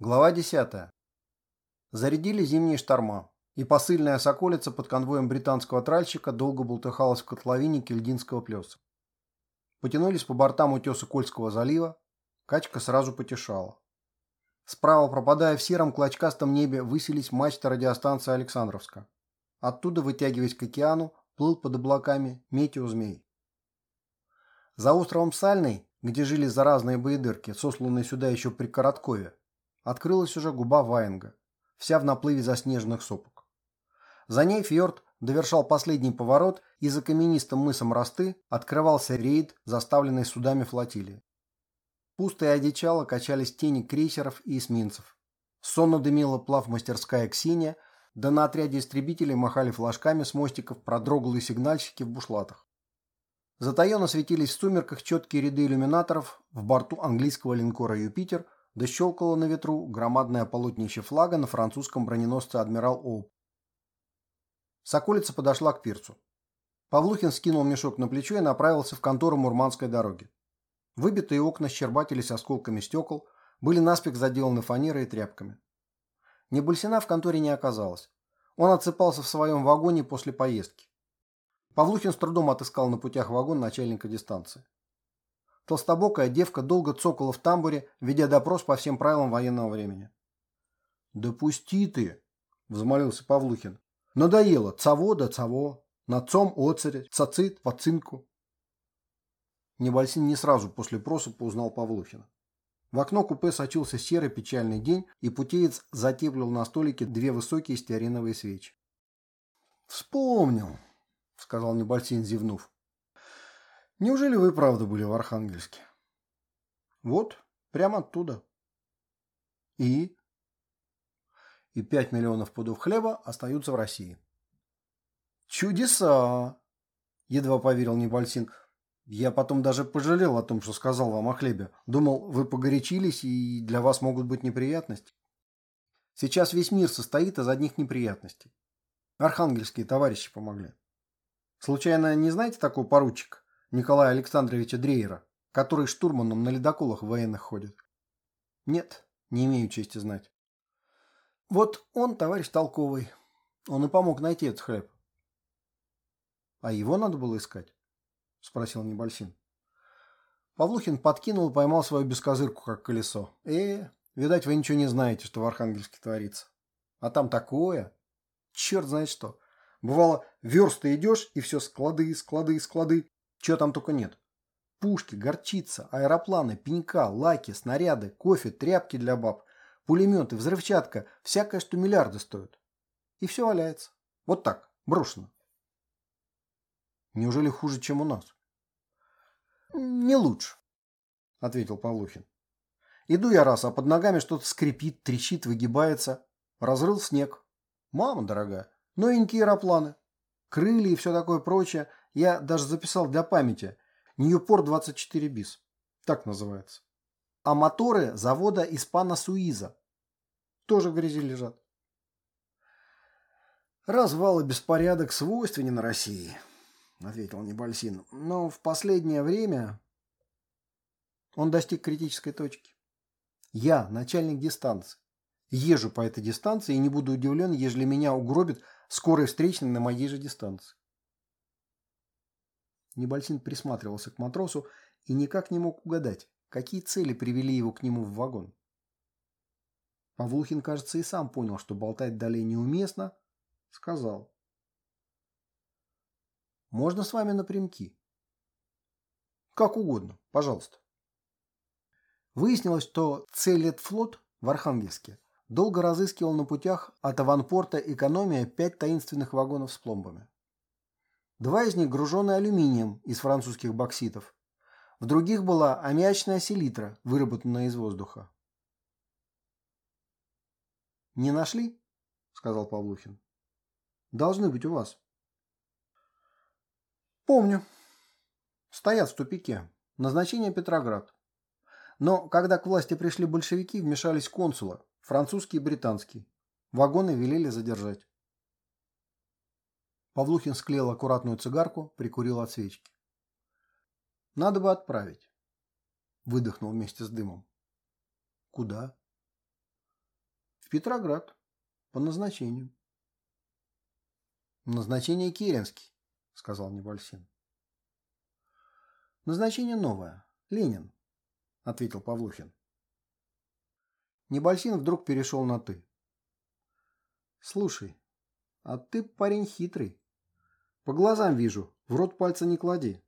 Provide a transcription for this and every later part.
Глава 10. Зарядили зимние шторма, и посыльная соколица под конвоем британского тральщика долго бултыхалась в котловине Кельдинского плеса. Потянулись по бортам утеса Кольского залива, качка сразу потешала. Справа, пропадая в сером клочкастом небе, высились мачты радиостанции Александровска. Оттуда, вытягиваясь к океану, плыл под облаками метеозмей. За островом Сальный, где жили заразные боедырки, сосланные сюда еще при Короткове, открылась уже губа Ваенга, вся в наплыве заснеженных сопок. За ней фьорд довершал последний поворот, и за каменистым мысом Росты открывался рейд, заставленный судами флотилии. Пусто и одичало качались тени крейсеров и эсминцев. Сонно дымила плавмастерская Ксения, да на отряде истребителей махали флажками с мостиков продроглые сигнальщики в бушлатах. Затаенно светились в сумерках четкие ряды иллюминаторов в борту английского линкора «Юпитер», да на ветру громадное полотнище флага на французском броненосце «Адмирал Оуп». Соколица подошла к пирцу. Павлухин скинул мешок на плечо и направился в контору Мурманской дороги. Выбитые окна щербатились осколками стекол, были наспех заделаны фанерой и тряпками. Небольсина в конторе не оказалось. Он отсыпался в своем вагоне после поездки. Павлухин с трудом отыскал на путях вагон начальника дистанции. Толстобокая девка долго цокала в тамбуре, ведя допрос по всем правилам военного времени. «Допусти ты!» – взмолился Павлухин. «Надоело. Цаво да цаво. Нацом оцарь, цацит, пацинку». Небольсин не сразу после просыпа узнал Павлухина. В окно купе сочился серый печальный день, и путеец затеплил на столике две высокие стеариновые свечи. «Вспомнил», — сказал Небольсин, зевнув. Неужели вы правда были в Архангельске? Вот, прямо оттуда. И? И пять миллионов пудов хлеба остаются в России. Чудеса! Едва поверил Небольсин. Я потом даже пожалел о том, что сказал вам о хлебе. Думал, вы погорячились, и для вас могут быть неприятности. Сейчас весь мир состоит из одних неприятностей. Архангельские товарищи помогли. Случайно не знаете такого поручика? Николая Александровича Дрейера, который штурманом на ледоколах военных ходит? Нет, не имею чести знать. Вот он, товарищ толковый. Он и помог найти этот хлеб. А его надо было искать? Спросил Небольсин. Павлухин подкинул и поймал свою бескозырку, как колесо. Э, видать, вы ничего не знаете, что в Архангельске творится. А там такое. Черт знает что. Бывало, версты идешь, и все склады, склады, склады. Чего там только нет. Пушки, горчица, аэропланы, пенька, лаки, снаряды, кофе, тряпки для баб, пулеметы, взрывчатка, всякое, что миллиарды стоит. И все валяется. Вот так, брошено. Неужели хуже, чем у нас? Не лучше, ответил Павлухин. Иду я раз, а под ногами что-то скрипит, трещит, выгибается. Разрыл снег. Мама дорогая, новенькие аэропланы. Крылья и все такое прочее. Я даже записал для памяти. Ньюпорт 24 бис. Так называется. А моторы завода Испана Суиза. Тоже в грязи лежат. Развал и беспорядок свойственен России, ответил Небольсин. Но в последнее время он достиг критической точки. Я начальник дистанции. Езжу по этой дистанции и не буду удивлен, ежели меня угробит скорый встречный на моей же дистанции. Небольсин присматривался к матросу и никак не мог угадать, какие цели привели его к нему в вагон. Павлухин, кажется, и сам понял, что болтать далее неуместно, сказал. «Можно с вами напрямки?» «Как угодно, пожалуйста». Выяснилось, что Целетфлот в Архангельске долго разыскивал на путях от аванпорта «Экономия» пять таинственных вагонов с пломбами. Два из них гружены алюминием из французских бокситов. В других была аммиачная селитра, выработанная из воздуха. «Не нашли?» – сказал Павлухин. «Должны быть у вас». «Помню. Стоят в тупике. Назначение Петроград. Но когда к власти пришли большевики, вмешались консулы, французский и британский. Вагоны велели задержать. Павлухин склеил аккуратную цигарку, прикурил от свечки. «Надо бы отправить», – выдохнул вместе с дымом. «Куда?» В Петроград. По назначению. Назначение Керенский, сказал Небольсин. Назначение новое. Ленин, ответил Павлухин. Небольсин вдруг перешел на «ты». Слушай, а ты парень хитрый. По глазам вижу, в рот пальца не клади.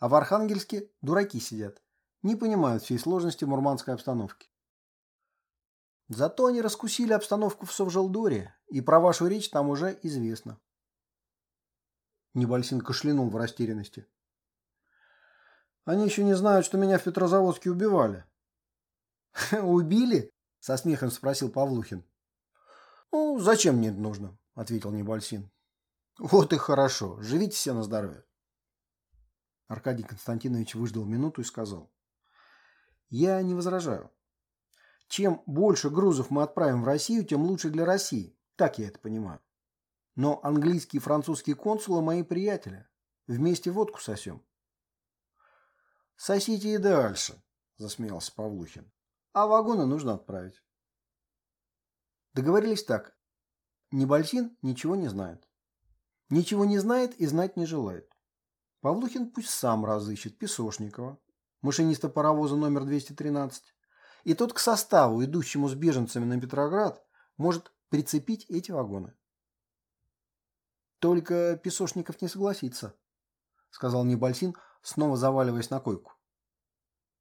А в Архангельске дураки сидят. Не понимают всей сложности мурманской обстановки. Зато они раскусили обстановку в Совжелдоре, и про вашу речь там уже известно. Небольсин кашлянул в растерянности. Они еще не знают, что меня в Петрозаводске убивали. Убили? Со смехом спросил Павлухин. Ну, зачем мне это нужно? Ответил Небольсин. Вот и хорошо. Живите все на здоровье. Аркадий Константинович выждал минуту и сказал. Я не возражаю. Чем больше грузов мы отправим в Россию, тем лучше для России. Так я это понимаю. Но английские и французские консулы мои приятели. Вместе водку сосем. Сосите и дальше, засмеялся Павлухин. А вагоны нужно отправить. Договорились так. Небольсин ничего не знает. Ничего не знает и знать не желает. Павлухин пусть сам разыщет Песошникова, машиниста паровоза номер 213, и тот к составу, идущему с беженцами на Петроград, может прицепить эти вагоны. Только Песошников не согласится, сказал Небольсин, снова заваливаясь на койку.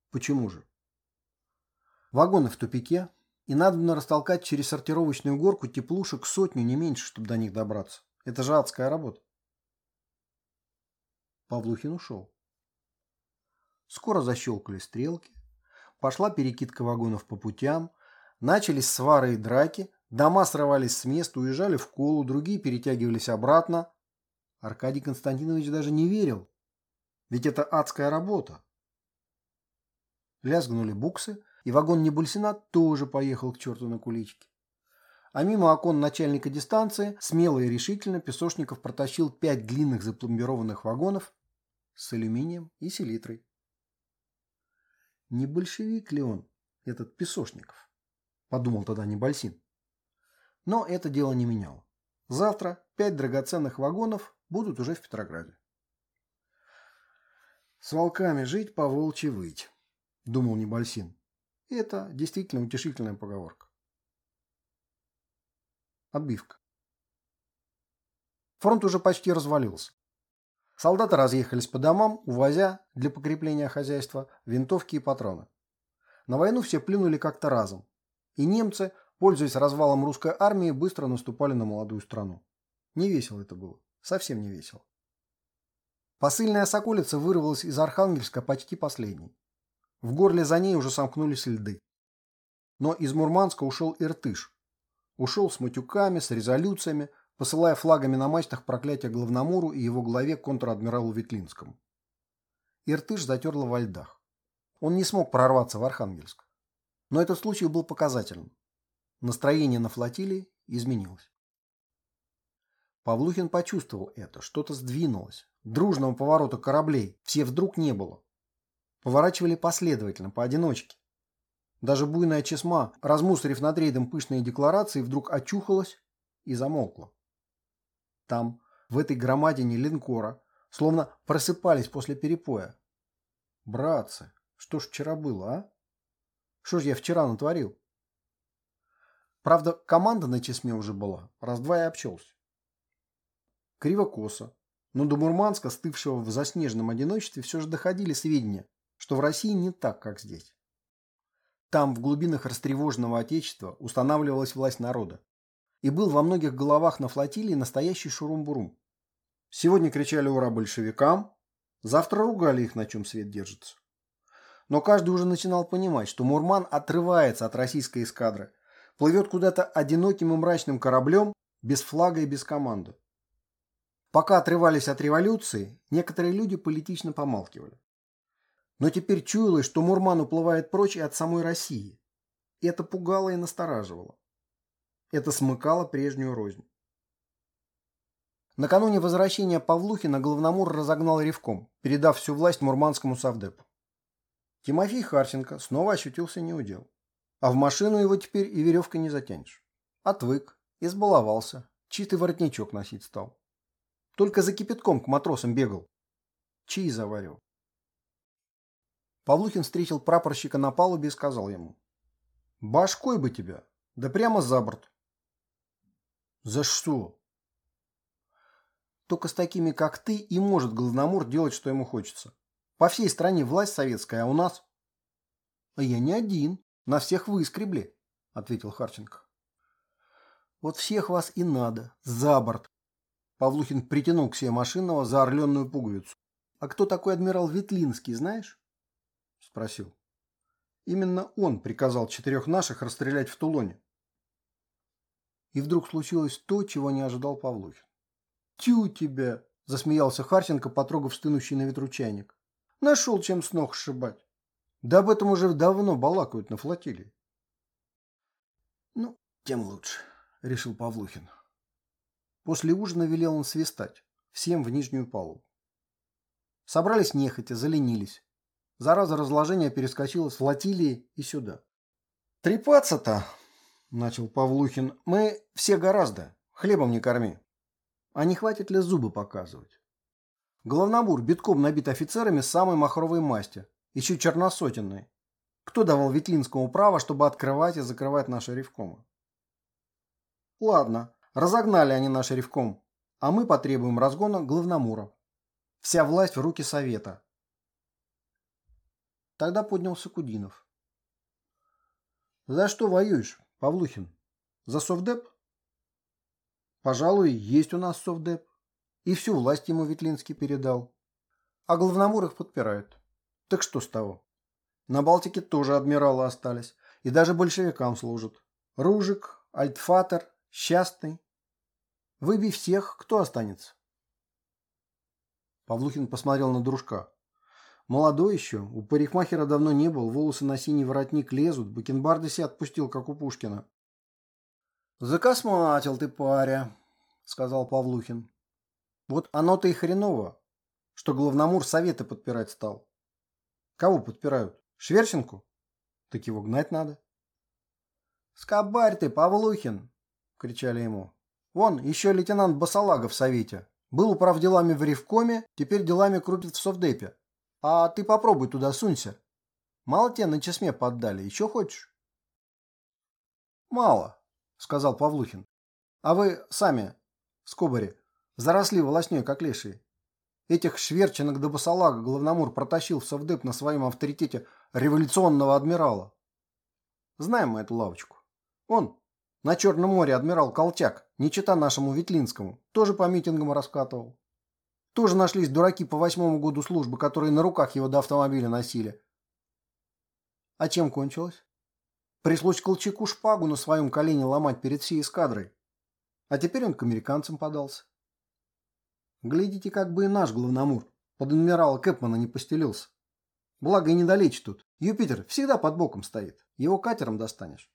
Почему же? Вагоны в тупике, и надо растолкать через сортировочную горку теплушек сотню, не меньше, чтобы до них добраться. Это же адская работа. Павлухин ушел. Скоро защелкали стрелки, пошла перекидка вагонов по путям, начались свары и драки, дома срывались с места, уезжали в колу, другие перетягивались обратно. Аркадий Константинович даже не верил, ведь это адская работа. Лязгнули буксы, и вагон Небульсина тоже поехал к черту на куличке. А мимо окон начальника дистанции смело и решительно Песошников протащил пять длинных запломбированных вагонов с алюминием и селитрой. Не большевик ли он, этот Песошников? Подумал тогда Небольсин. Но это дело не меняло. Завтра пять драгоценных вагонов будут уже в Петрограде. С волками жить, по волчьи выть, думал Небольсин. Это действительно утешительная поговорка. Отбивка. Фронт уже почти развалился. Солдаты разъехались по домам, увозя для покрепления хозяйства винтовки и патроны. На войну все плюнули как-то разом. И немцы, пользуясь развалом русской армии, быстро наступали на молодую страну. Не весело это было. Совсем не весело. Посыльная Соколица вырвалась из Архангельска почти последней. В горле за ней уже сомкнулись льды. Но из Мурманска ушел Иртыш. Ушел с матюками, с резолюциями, посылая флагами на мачтах проклятия Главномору и его главе контр-адмиралу Ветлинскому. Иртыш затерло во льдах. Он не смог прорваться в Архангельск. Но этот случай был показательным. Настроение на флотилии изменилось. Павлухин почувствовал это, что-то сдвинулось. Дружного поворота кораблей все вдруг не было поворачивали последовательно, поодиночке. Даже буйная чесма, размусорив над рейдом пышные декларации, вдруг очухалась и замолкла. Там, в этой громадине линкора, словно просыпались после перепоя. Братцы, что ж вчера было, а? Что ж я вчера натворил? Правда, команда на чесме уже была, раз-два и обчелся. Криво-косо, но до Мурманска, стывшего в заснеженном одиночестве, все же доходили сведения, что в России не так, как здесь. Там, в глубинах растревоженного Отечества, устанавливалась власть народа. И был во многих головах на флотилии настоящий шурум-бурум. Сегодня кричали «Ура!» большевикам, завтра ругали их, на чем свет держится. Но каждый уже начинал понимать, что Мурман отрывается от российской эскадры, плывет куда-то одиноким и мрачным кораблем, без флага и без команды. Пока отрывались от революции, некоторые люди политично помалкивали. Но теперь чуялось, что Мурман уплывает прочь и от самой России. Это пугало и настораживало. Это смыкало прежнюю рознь. Накануне возвращения Павлухина Главномор разогнал ревком, передав всю власть мурманскому совдепу. Тимофей Харченко снова ощутился неудел. А в машину его теперь и веревкой не затянешь. Отвык, избаловался, чистый воротничок носить стал. Только за кипятком к матросам бегал. Чаи заварил. Павлухин встретил прапорщика на палубе и сказал ему. «Башкой бы тебя, да прямо за борт». «За что?» Только с такими, как ты, и может Главномор делать, что ему хочется. По всей стране власть советская, а у нас... — А я не один. На всех выскребли, — ответил Харченко. — Вот всех вас и надо. За борт. Павлухин притянул к себе машинного за орленную пуговицу. — А кто такой адмирал Ветлинский, знаешь? — спросил. Именно он приказал четырех наших расстрелять в Тулоне. И вдруг случилось то, чего не ожидал Павлухин. «Тю тебя!» – засмеялся Харченко, потрогав стынущий на ветру чайник. «Нашел, чем с ног сшибать. Да об этом уже давно балакают на флотилии». «Ну, тем лучше», – решил Павлухин. После ужина велел он свистать, всем в нижнюю палубу. Собрались нехотя, заленились. Зараза разложения перескочила с флотилии и сюда. «Трепаться-то», – начал Павлухин, – «мы все гораздо. Хлебом не корми. А не хватит ли зубы показывать? Головнобур битком набит офицерами самой махровой масти, еще черносотенной. Кто давал Ветлинскому право, чтобы открывать и закрывать наши ревкомы? Ладно, разогнали они наш ревком, а мы потребуем разгона главномура. Вся власть в руки совета. Тогда поднялся Кудинов. За что воюешь, Павлухин? За совдеп? Пожалуй, есть у нас совдеп. И всю власть ему Ветлинский передал. А главномур их подпирает. Так что с того? На Балтике тоже адмиралы остались. И даже большевикам служат. Ружик, Альтфатер, Счастный. Выбей всех, кто останется? Павлухин посмотрел на дружка. Молодой еще, у парикмахера давно не был, волосы на синий воротник лезут, бакенбарды себе отпустил, как у Пушкина. «Закосматил ты, паря», — сказал Павлухин. «Вот оно-то и хреново, что главномур советы подпирать стал. Кого подпирают? Шверченку? Так его гнать надо». «Скобарь ты, Павлухин!» — кричали ему. «Вон, еще лейтенант Басалага в совете. Был управ делами в Ревкоме, теперь делами крутит в Совдепе. А ты попробуй туда сунься. Мало тебе на чесме поддали, еще хочешь?» «Мало», сказал Павлухин. А вы сами, скобари, заросли волосней, как лешие. Этих шверченок до басалага главномур протащил в совдеп на своем авторитете революционного адмирала. Знаем мы эту лавочку. Он, на Черном море адмирал Колчак, не чита нашему Ветлинскому, тоже по митингам раскатывал. Тоже нашлись дураки по восьмому году службы, которые на руках его до автомобиля носили. А чем кончилось? Пришлось Колчаку шпагу на своем колене ломать перед всей эскадрой. А теперь он к американцам подался. Глядите, как бы и наш главномур под адмирала Кэпмана не постелился. Благо и недалече тут. Юпитер всегда под боком стоит. Его катером достанешь.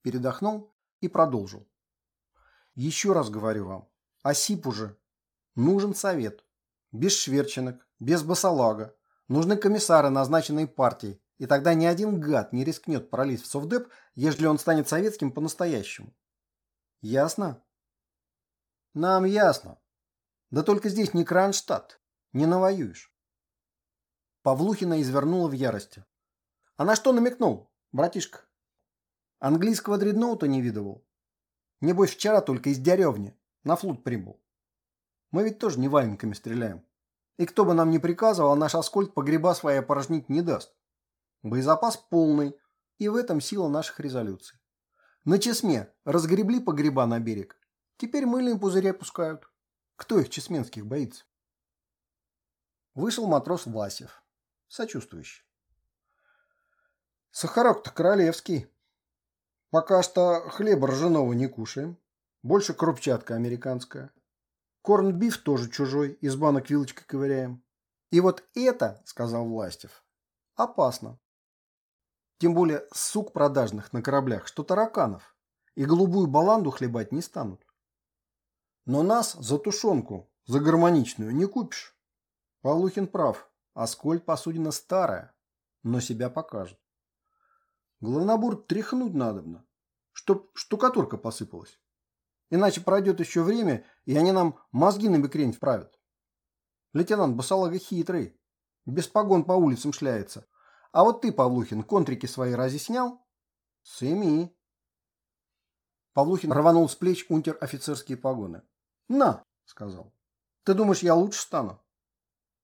Передохнул и продолжил. Еще раз говорю вам, осип уже. Нужен совет. Без шверченок, без басалага. Нужны комиссары, назначенные партией, и тогда ни один гад не рискнет пролезть в Совдеп, ежели он станет советским по-настоящему. Ясно? Нам ясно. Да только здесь не Кронштадт. Не навоюешь. Павлухина извернула в ярости. А на что намекнул, братишка? Английского дредноута не видывал. Небось, вчера только из деревни на флот прибыл. Мы ведь тоже не валенками стреляем. И кто бы нам ни приказывал, наш Аскольд погреба свои опорожнить не даст. Боезапас полный, и в этом сила наших резолюций. На Чесме разгребли погреба на берег. Теперь мыльные пузыри опускают. Кто их чесменских боится? Вышел матрос Власев, сочувствующий. Сахарок-то королевский. Пока что хлеба ржаного не кушаем. Больше крупчатка американская. Корнбиф тоже чужой, из банок вилочкой ковыряем. И вот это, сказал Властев, опасно. Тем более сук продажных на кораблях, что тараканов. И голубую баланду хлебать не станут. Но нас за тушенку, за гармоничную не купишь. Павлухин прав. Аскольд посудина старая, но себя покажет. Главнобур тряхнуть надобно, чтоб штукатурка посыпалась. Иначе пройдет еще время, и они нам мозги на бекрень вправят. Лейтенант Басалага хитрый, без погон по улицам шляется. А вот ты, Павлухин, контрики свои разъяснял? Семи. Павлухин рванул с плеч унтер-офицерские погоны. «На!» — сказал. «Ты думаешь, я лучше стану?»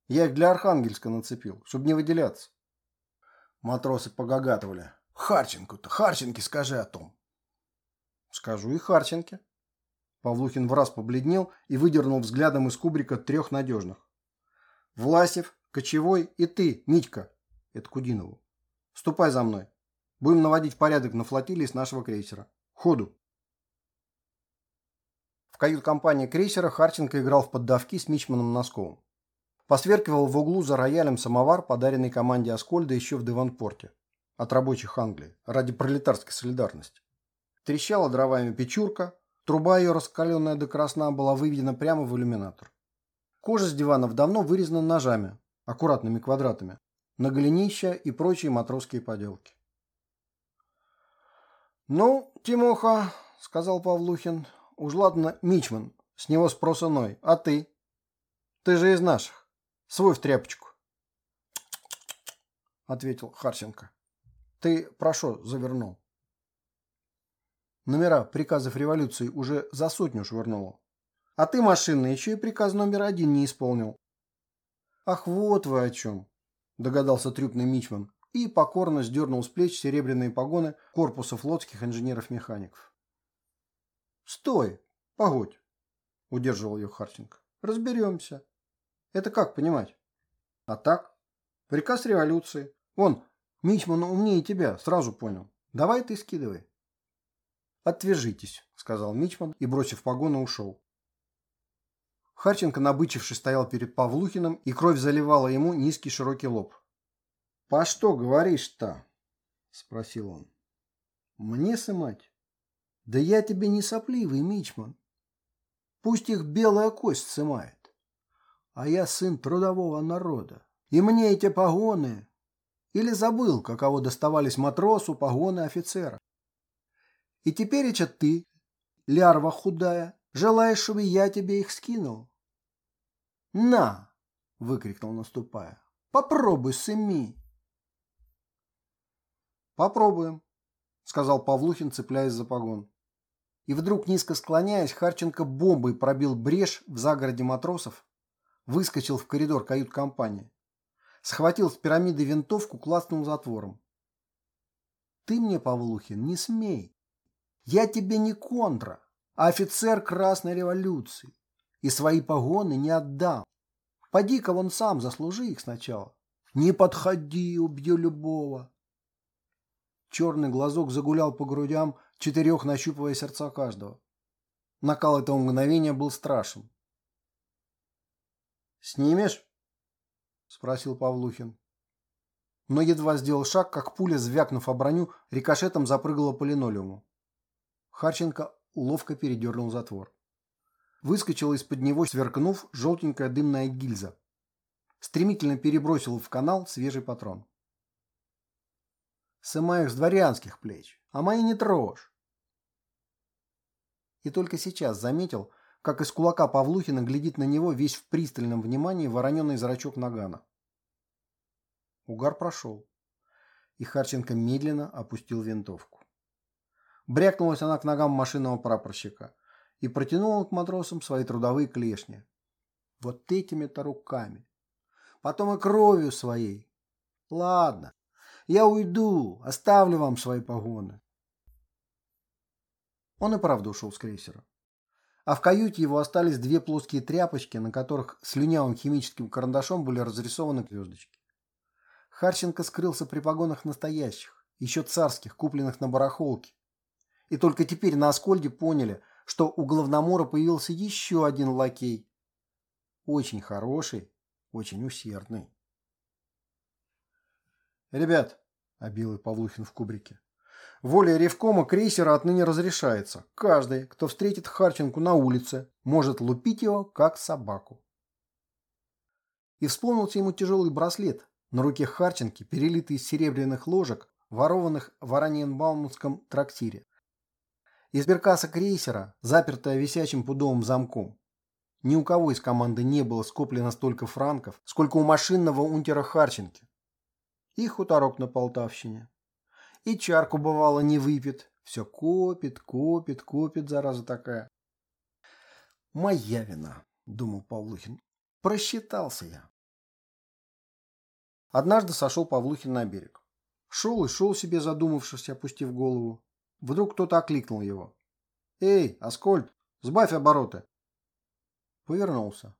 Я их для Архангельска нацепил, чтобы не выделяться. Матросы погагатывали. Харченко-то, Харченке скажи о том. Скажу и Харченке. Павлухин в раз побледнел и выдернул взглядом из кубрика трех надежных. Власев, Кочевой и ты, Митька. Это Кудинову. Ступай за мной. Будем наводить порядок на флотилии с нашего крейсера. Ходу. В кают-компании крейсера Харченко играл в поддавки с Мичманом Носковым. Посверкивал в углу за роялем самовар, подаренный команде Аскольда еще в Деванпорте. От рабочих Англии. Ради пролетарской солидарности. Трещала дровами печурка. Труба ее, раскаленная до красна, была выведена прямо в иллюминатор. Кожа с диванов давно вырезана ножами, аккуратными квадратами, на голенища и прочие матросские поделки. «Ну, Тимоха», — сказал Павлухин, — «уж ладно, Мичман, с него спрос иной, а ты? Ты же из наших, свой в тряпочку». ответил Харченко. «Ты прошо завернул». Номера приказов революции уже за сотню швырнуло. А ты, машина, еще и приказ номер один не исполнил. «Ах, вот вы о чем!» – догадался трюпный мичман и покорно сдернул с плеч серебряные погоны корпуса флотских инженеров-механиков. «Стой! Погодь!» – удерживал ее Харченко. «Разберемся. Это как понимать?» «А так? Приказ революции. Вон, Мичман умнее тебя, сразу понял. Давай ты скидывай». «Отвяжитесь», – сказал Мичман и, бросив погоны, ушел. Харченко, набычившись, стоял перед Павлухиным, и кровь заливала ему низкий широкий лоб. «По что говоришь-то?» – спросил он. «Мне сымать? Да я тебе не сопливый, Мичман. Пусть их белая кость сымает. А я сын трудового народа. И мне эти погоны... Или забыл, каково доставались матросу погоны офицера. И теперь это ты, лярва худая, Желаешь, чтобы я тебе их скинул? На! выкрикнул, наступая. Попробуй, сыми. Попробуем, сказал Павлухин, цепляясь за погон. И вдруг, низко склоняясь, Харченко бомбой пробил брешь в загороде матросов, выскочил в коридор кают-компании, схватил с пирамиды винтовку, класнул затвором. «Ты мне, Павлухин, не смей! Я тебе не контра!» офицер Красной революции, и свои погоны не отдам. Поди-ка вон сам, заслужи их сначала. Не подходи, убью любого. Черный глазок загулял по грудям, четырех нащупывая сердца каждого. Накал этого мгновения был страшен. «Снимешь?» – спросил Павлухин. Но едва сделал шаг, как пуля, звякнув о броню, рикошетом запрыгала по линолеуму. Харченко ловко передернул затвор. Выскочила из-под него, сверкнув, желтенькая дымная гильза. Стремительно перебросил в канал свежий патрон. Сымай их с дворянских плеч, а мои не трожь. И только сейчас заметил, как из кулака Павлухина глядит на него весь в пристальном внимании вороненый зрачок Нагана. Угар прошел, и Харченко медленно опустил винтовку. Брякнулась она к ногам машинного прапорщика и протянула к матросам свои трудовые клешни. Вот этими-то руками. Потом и кровью своей. Ладно, я уйду, оставлю вам свои погоны. Он и правда ушел с крейсера. А в каюте его остались две плоские тряпочки, на которых слюнявым химическим карандашом были разрисованы звездочки. Харченко скрылся при погонах настоящих, еще царских, купленных на барахолке, и только теперь на Аскольде поняли, что у главномора появился еще один лакей. Очень хороший, очень усердный. «Ребят», — обил Павлухин в кубрике, — «воля ревкома крейсера отныне разрешается. Каждый, кто встретит Харченку на улице, может лупить его, как собаку». И вспомнился ему тяжелый браслет на руке Харченки, перелитый из серебряных ложек, ворованных в Ораниенбаумском трактире. Из беркаса крейсера, запертая висячим пудовым замком. Ни у кого из команды не было скоплено столько франков, сколько у машинного унтера Харченки. И хуторок на Полтавщине. И чарку, бывало, не выпит. Все копит, копит, копит, зараза такая. «Моя вина», — думал Павлухин. «Просчитался я». Однажды сошел Павлухин на берег. Шел и шел себе, задумавшись, опустив голову. Вдруг кто-то окликнул его. «Эй, Аскольд, сбавь обороты!» Повернулся.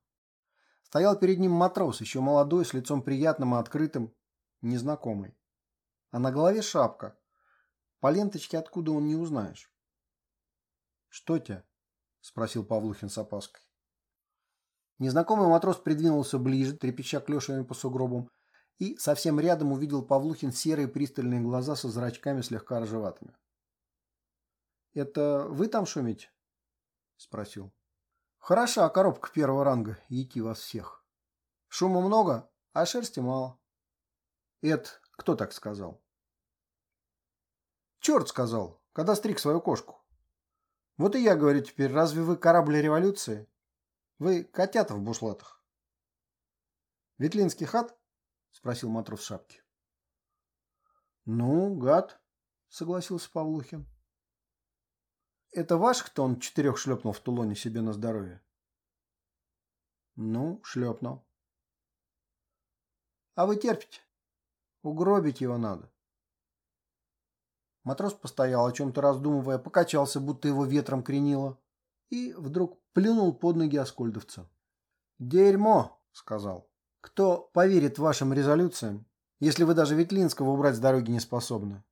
Стоял перед ним матрос, еще молодой, с лицом приятным и открытым, незнакомый. А на голове шапка. По ленточке откуда он не узнаешь. «Что тебе?» – спросил Павлухин с опаской. Незнакомый матрос придвинулся ближе, трепеща клешами по сугробам, и совсем рядом увидел Павлухин серые пристальные глаза со зрачками слегка ржеватыми. «Это вы там шумите?» – спросил. «Хороша коробка первого ранга, идти вас всех. Шума много, а шерсти мало». «Это кто так сказал?» «Черт сказал, когда стриг свою кошку. Вот и я говорю теперь, разве вы корабль революции? Вы котята в бушлатах». «Ветлинский хат?» – спросил матрос в шапке. «Ну, гад», – согласился Павлухин. Это ваш, кто он четырех шлепнул в тулоне себе на здоровье? Ну, шлепнул. А вы терпите? Угробить его надо. Матрос постоял, о чем-то раздумывая, покачался, будто его ветром кренило, и вдруг плюнул под ноги Аскольдовца. «Дерьмо!» — сказал. «Кто поверит вашим резолюциям, если вы даже Ветлинского убрать с дороги не способны?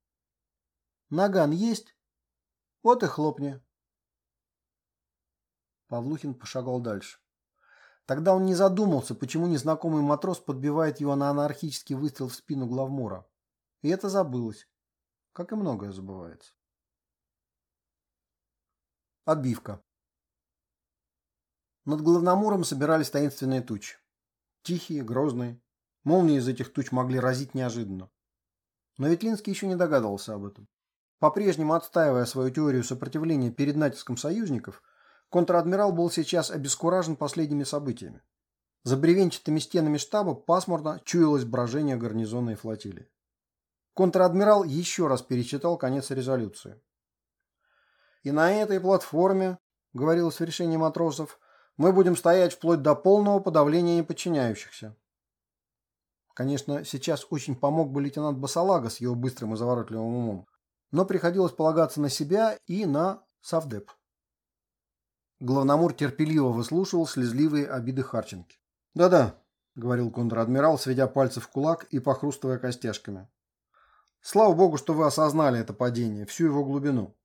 Наган есть?» Вот и хлопни. Павлухин пошагал дальше. Тогда он не задумался, почему незнакомый матрос подбивает его на анархический выстрел в спину главмора. И это забылось. Как и многое забывается. Отбивка. Над главномором собирались таинственные тучи. Тихие, грозные. Молнии из этих туч могли разить неожиданно. Но Ветлинский еще не догадывался об этом. По-прежнему отстаивая свою теорию сопротивления перед натиском союзников, контр-адмирал был сейчас обескуражен последними событиями. За бревенчатыми стенами штаба пасмурно чуялось брожение гарнизонной флотилии. Контр-адмирал еще раз перечитал конец резолюции. «И на этой платформе, — говорилось в решении матросов, — мы будем стоять вплоть до полного подавления неподчиняющихся». Конечно, сейчас очень помог бы лейтенант Басалага с его быстрым и заворотливым умом но приходилось полагаться на себя и на Савдеп. Главномор терпеливо выслушивал слезливые обиды Харченки. «Да-да», — говорил контр-адмирал, сведя пальцы в кулак и похрустывая костяшками. «Слава богу, что вы осознали это падение, всю его глубину.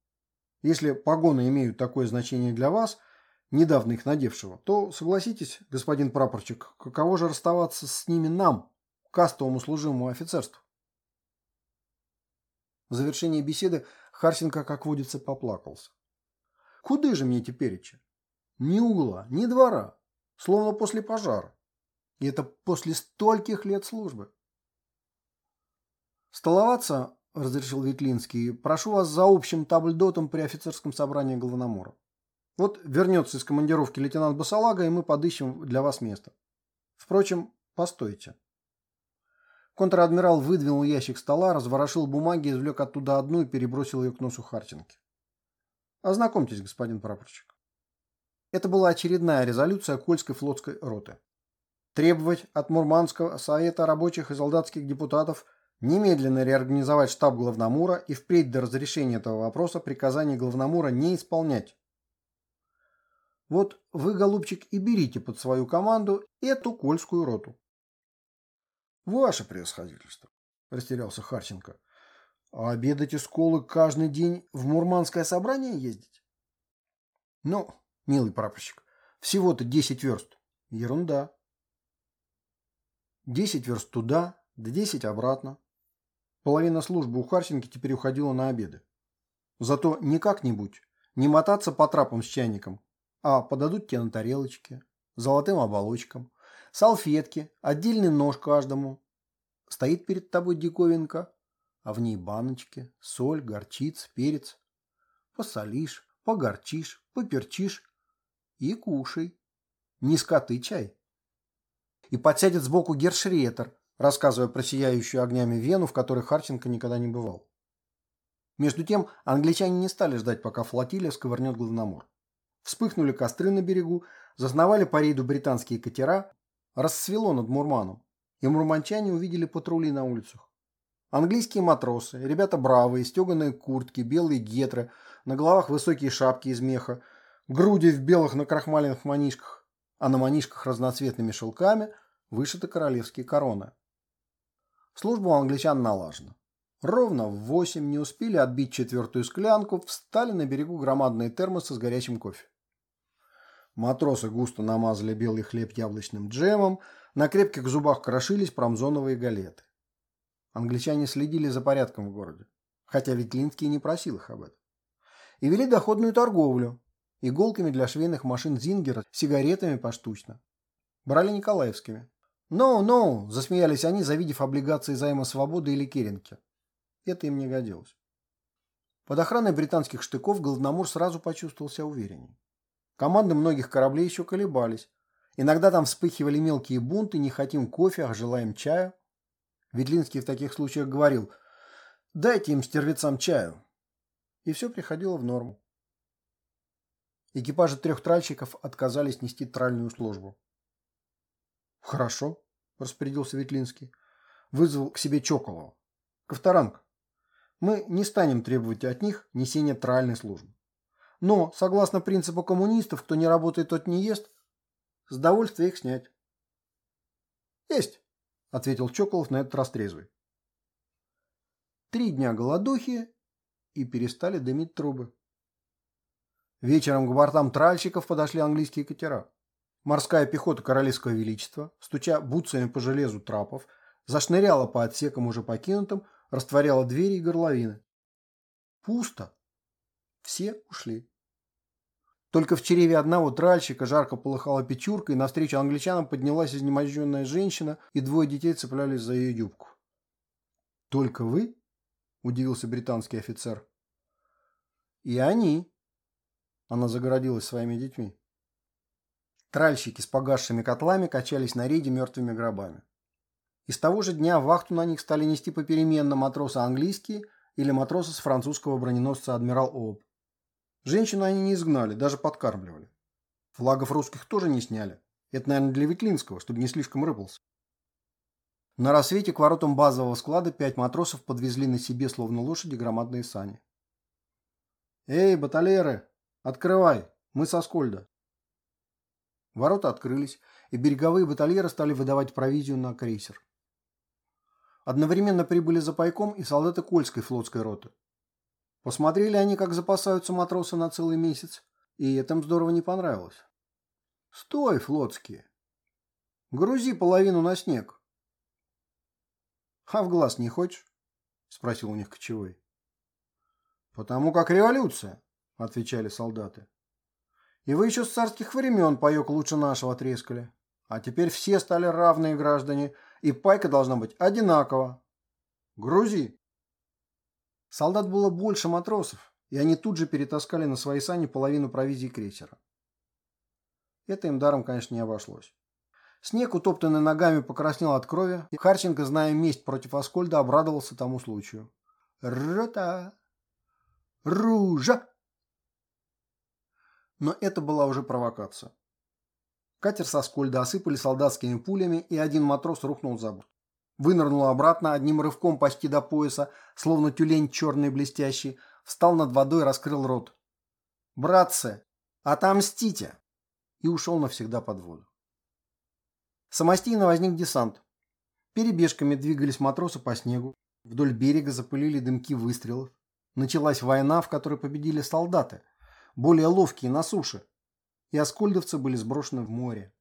Если погоны имеют такое значение для вас, недавно их надевшего, то, согласитесь, господин прапорчик, каково же расставаться с ними нам, кастовому служимому офицерству? В завершении беседы Харсенко, как водится, поплакался. «Куды же мне тепереча? Ни угла, ни двора, словно после пожара. И это после стольких лет службы». «Столоваться, — разрешил Ветлинский, — прошу вас за общим табльдотом при офицерском собрании Главномора. Вот вернется из командировки лейтенант Басалага, и мы подыщем для вас место. Впрочем, постойте». Контр-адмирал выдвинул ящик стола, разворошил бумаги, извлек оттуда одну и перебросил ее к носу Харченки. Ознакомьтесь, господин прапорщик. Это была очередная резолюция Кольской флотской роты. Требовать от Мурманского совета рабочих и солдатских депутатов немедленно реорганизовать штаб Главномура и впредь до разрешения этого вопроса приказания Главномура не исполнять. Вот вы, голубчик, и берите под свою команду эту Кольскую роту. Ваше превосходительство, растерялся Харченко. А обедать из школы каждый день в Мурманское собрание ездить? Ну, милый прапорщик, всего-то десять верст. Ерунда. Десять верст туда, да десять обратно. Половина службы у Харченки теперь уходила на обеды. Зато не как-нибудь, не мотаться по трапам с чайником, а подадут тебе на тарелочке, золотым оболочкам, Салфетки, отдельный нож каждому. Стоит перед тобой диковинка, а в ней баночки, соль, горчица, перец. Посолишь, погорчишь, поперчишь и кушай. Не скоты чай. И подсядет сбоку гершриетер, рассказывая про сияющую огнями Вену, в которой Харченко никогда не бывал. Между тем англичане не стали ждать, пока флотилия сковырнет главномор. Вспыхнули костры на берегу, зазнавали по рейду британские катера, рассвело над Мурманом, и мурманчане увидели патрули на улицах. Английские матросы, ребята бравые, стеганые куртки, белые гетры, на головах высокие шапки из меха, груди в белых накрахмаленных манишках, а на манишках разноцветными шелками вышиты королевские короны. Служба у англичан налажена. Ровно в восемь не успели отбить четвертую склянку, встали на берегу громадные термосы с горячим кофе. Матросы густо намазали белый хлеб яблочным джемом, на крепких зубах крошились промзоновые галеты. Англичане следили за порядком в городе, хотя Ветлинский не просил их об этом. И вели доходную торговлю, иголками для швейных машин Зингера, сигаретами поштучно. Брали николаевскими. «No, no!» – засмеялись они, завидев облигации займа свободы или керенки. Это им не годилось. Под охраной британских штыков Голодномор сразу почувствовал себя увереннее. Команды многих кораблей еще колебались. Иногда там вспыхивали мелкие бунты, не хотим кофе, а желаем чаю. Ветлинский в таких случаях говорил «дайте им стервецам чаю». И все приходило в норму. Экипажи трех тральщиков отказались нести тральную службу. «Хорошо», – распорядился Ветлинский. Вызвал к себе Чоколова. «Ковторанг, мы не станем требовать от них несения тральной службы. Но, согласно принципу коммунистов, кто не работает, тот не ест, с довольствия их снять. Есть, ответил Чоколов на этот раз трезвый. Три дня голодухи и перестали дымить трубы. Вечером к бортам тральщиков подошли английские катера. Морская пехота Королевского Величества, стуча бутсами по железу трапов, зашныряла по отсекам уже покинутым, растворяла двери и горловины. Пусто. Все ушли. Только в чреве одного тральщика жарко полыхала печурка, и навстречу англичанам поднялась изнеможденная женщина, и двое детей цеплялись за ее юбку. «Только вы?» – удивился британский офицер. «И они». Она загородилась своими детьми. Тральщики с погасшими котлами качались на рейде мертвыми гробами. И с того же дня вахту на них стали нести попеременно матросы английские или матросы с французского броненосца «Адмирал Об». Женщину они не изгнали, даже подкармливали. Флагов русских тоже не сняли. Это, наверное, для Ветлинского, чтобы не слишком рыпался. На рассвете к воротам базового склада пять матросов подвезли на себе, словно лошади, громадные сани. «Эй, баталеры, открывай, мы со Скольда». Ворота открылись, и береговые батальеры стали выдавать провизию на крейсер. Одновременно прибыли за пайком и солдаты Кольской флотской роты. Посмотрели они, как запасаются матросы на целый месяц, и это здорово не понравилось. «Стой, флотские! Грузи половину на снег!» «А в глаз не хочешь?» – спросил у них кочевой. «Потому как революция», – отвечали солдаты. «И вы еще с царских времен паек лучше нашего трескали. А теперь все стали равные граждане, и пайка должна быть одинакова. Грузи!» Солдат было больше матросов, и они тут же перетаскали на свои сани половину провизии крейсера. Это им даром, конечно, не обошлось. Снег, утоптанный ногами, покраснел от крови, и Харченко, зная месть против Аскольда, обрадовался тому случаю. «Рота! Ружа!» Но это была уже провокация. Катер со Аскольда осыпали солдатскими пулями, и один матрос рухнул за борт вынырнул обратно, одним рывком почти до пояса, словно тюлень черный блестящий, встал над водой, раскрыл рот. «Братцы, отомстите!» и ушел навсегда под воду. Самостийно возник десант. Перебежками двигались матросы по снегу. Вдоль берега запылили дымки выстрелов. Началась война, в которой победили солдаты, более ловкие на суше, и оскольдовцы были сброшены в море.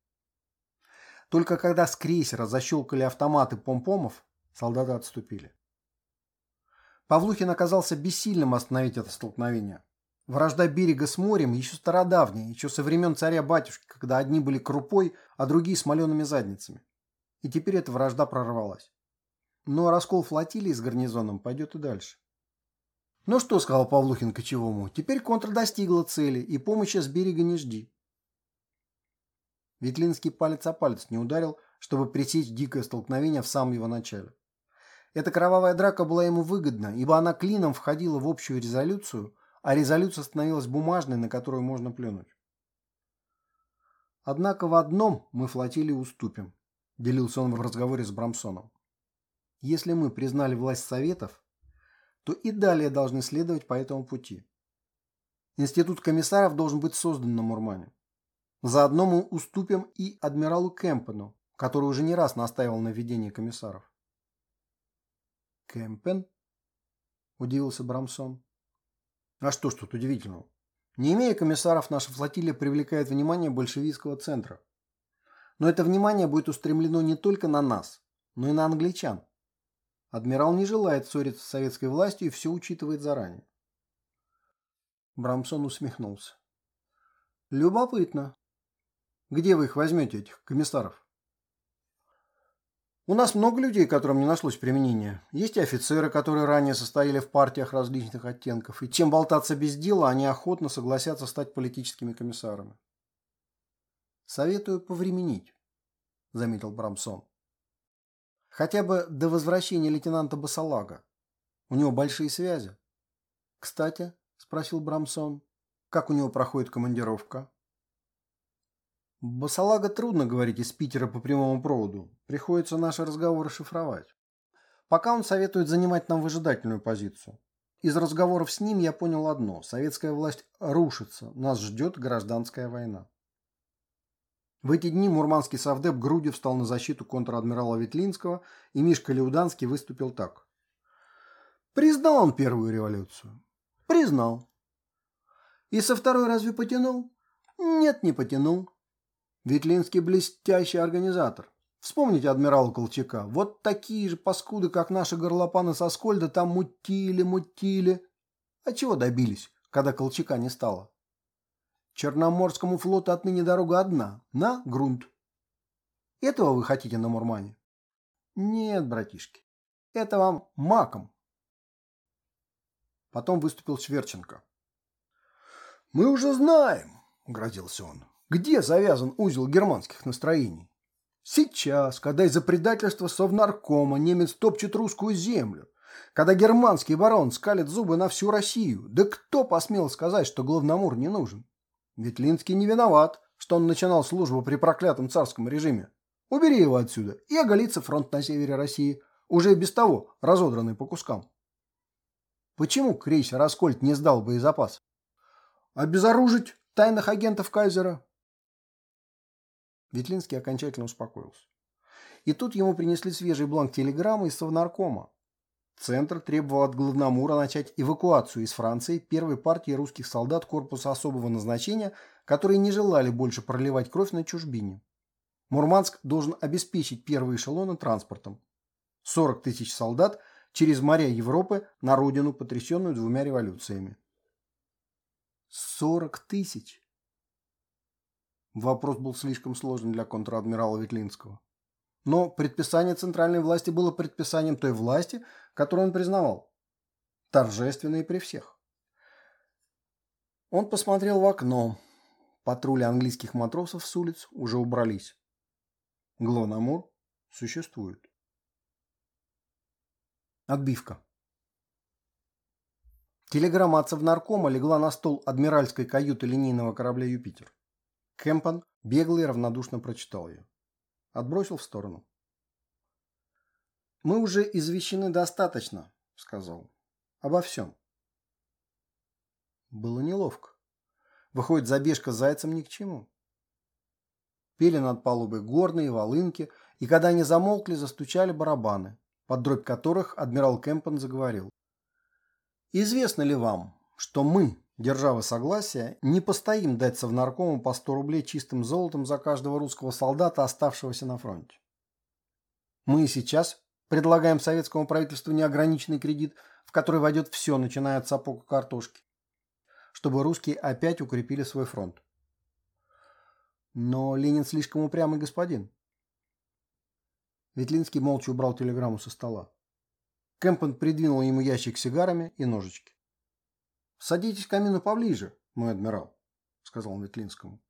Только когда с крейсера защелкали автоматы помпомов, солдаты отступили. Павлухин оказался бессильным остановить это столкновение. Вражда берега с морем еще стародавняя, еще со времен царя-батюшки, когда одни были крупой, а другие смоленными задницами. И теперь эта вражда прорвалась. Но раскол флотилии с гарнизоном пойдет и дальше. Ну что, сказал Павлухин кочевому, теперь контр достигла цели, и помощи с берега не жди. Ветлинский палец о палец не ударил, чтобы пресечь дикое столкновение в самом его начале. Эта кровавая драка была ему выгодна, ибо она клином входила в общую резолюцию, а резолюция становилась бумажной, на которую можно плюнуть. Однако в одном мы флотилии уступим, делился он в разговоре с Брамсоном. Если мы признали власть Советов, то и далее должны следовать по этому пути. Институт комиссаров должен быть создан на Мурмане. Заодно мы уступим и адмиралу Кемпену, который уже не раз настаивал на введении комиссаров. Кемпен? Удивился Брамсон. А что ж тут удивительного? Не имея комиссаров, наша флотилия привлекает внимание большевистского центра. Но это внимание будет устремлено не только на нас, но и на англичан. Адмирал не желает ссориться с советской властью и все учитывает заранее. Брамсон усмехнулся. Любопытно. Где вы их возьмете, этих комиссаров? У нас много людей, которым не нашлось применения. Есть и офицеры, которые ранее состояли в партиях различных оттенков, и чем болтаться без дела, они охотно согласятся стать политическими комиссарами. Советую повременить, заметил Брамсон. Хотя бы до возвращения лейтенанта Басалага. У него большие связи. Кстати, спросил Брамсон, как у него проходит командировка? Басалага трудно говорить из Питера по прямому проводу. Приходится наши разговоры шифровать. Пока он советует занимать нам выжидательную позицию. Из разговоров с ним я понял одно. Советская власть рушится. Нас ждет гражданская война. В эти дни мурманский совдеп грудью встал на защиту контр-адмирала Ветлинского, и Мишка Леуданский выступил так. Признал он первую революцию? Признал. И со второй разве потянул? Нет, не потянул. Ветлинский блестящий организатор. Вспомните адмирала Колчака. Вот такие же паскуды, как наши горлопаны со Скольда, там мутили, мутили. А чего добились, когда Колчака не стало? Черноморскому флоту отныне дорога одна, на грунт. Этого вы хотите на Мурмане? Нет, братишки, это вам маком. Потом выступил Шверченко. «Мы уже знаем», — грозился он, где завязан узел германских настроений? Сейчас, когда из-за предательства Совнаркома немец топчет русскую землю, когда германский барон скалит зубы на всю Россию, да кто посмел сказать, что Главномур не нужен? Ведь Линский не виноват, что он начинал службу при проклятом царском режиме. Убери его отсюда, и оголится фронт на севере России, уже без того разодранный по кускам. Почему крейсер «Аскольд» не сдал боезапас? Обезоружить тайных агентов Кайзера? Ветлинский окончательно успокоился. И тут ему принесли свежий бланк телеграммы из Совнаркома. Центр требовал от Главномура начать эвакуацию из Франции первой партии русских солдат корпуса особого назначения, которые не желали больше проливать кровь на чужбине. Мурманск должен обеспечить первые эшелоны транспортом. 40 тысяч солдат через моря Европы на родину, потрясенную двумя революциями. 40 тысяч! Вопрос был слишком сложен для контр-адмирала Ветлинского. Но предписание центральной власти было предписанием той власти, которую он признавал. Торжественно и при всех. Он посмотрел в окно. Патрули английских матросов с улиц уже убрались. Главномор существует. Отбивка. Телеграмма от Совнаркома легла на стол адмиральской каюты линейного корабля «Юпитер». Кэмпон бегло и равнодушно прочитал ее. Отбросил в сторону. «Мы уже извещены достаточно», — сказал. «Обо всем». Было неловко. Выходит, забежка с зайцем ни к чему. Пели над палубой горные, волынки, и когда они замолкли, застучали барабаны, под дробь которых адмирал Кэмпон заговорил. «Известно ли вам, что мы, Держава согласия, не постоим дать совнаркому по 100 рублей чистым золотом за каждого русского солдата, оставшегося на фронте. Мы сейчас предлагаем советскому правительству неограниченный кредит, в который войдет все, начиная от сапог и картошки, чтобы русские опять укрепили свой фронт. Но Ленин слишком упрямый господин. Ветлинский молча убрал телеграмму со стола. Кэмпон придвинул ему ящик с сигарами и ножички. «Садитесь к камину поближе, мой адмирал», — сказал он Ветлинскому.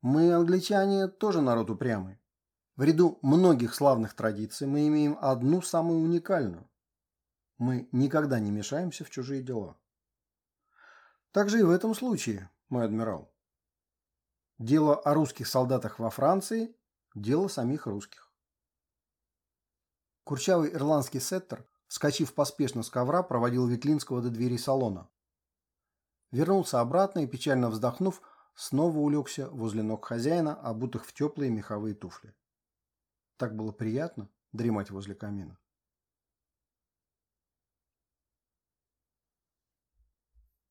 «Мы, англичане, тоже народ упрямый. В ряду многих славных традиций мы имеем одну самую уникальную. Мы никогда не мешаемся в чужие дела. Так же и в этом случае, мой адмирал. Дело о русских солдатах во Франции – дело самих русских. Курчавый ирландский сеттер, вскочив поспешно с ковра, проводил Ветлинского до двери салона. Вернулся обратно и, печально вздохнув, снова улегся возле ног хозяина, обутых в теплые меховые туфли. Так было приятно дремать возле камина.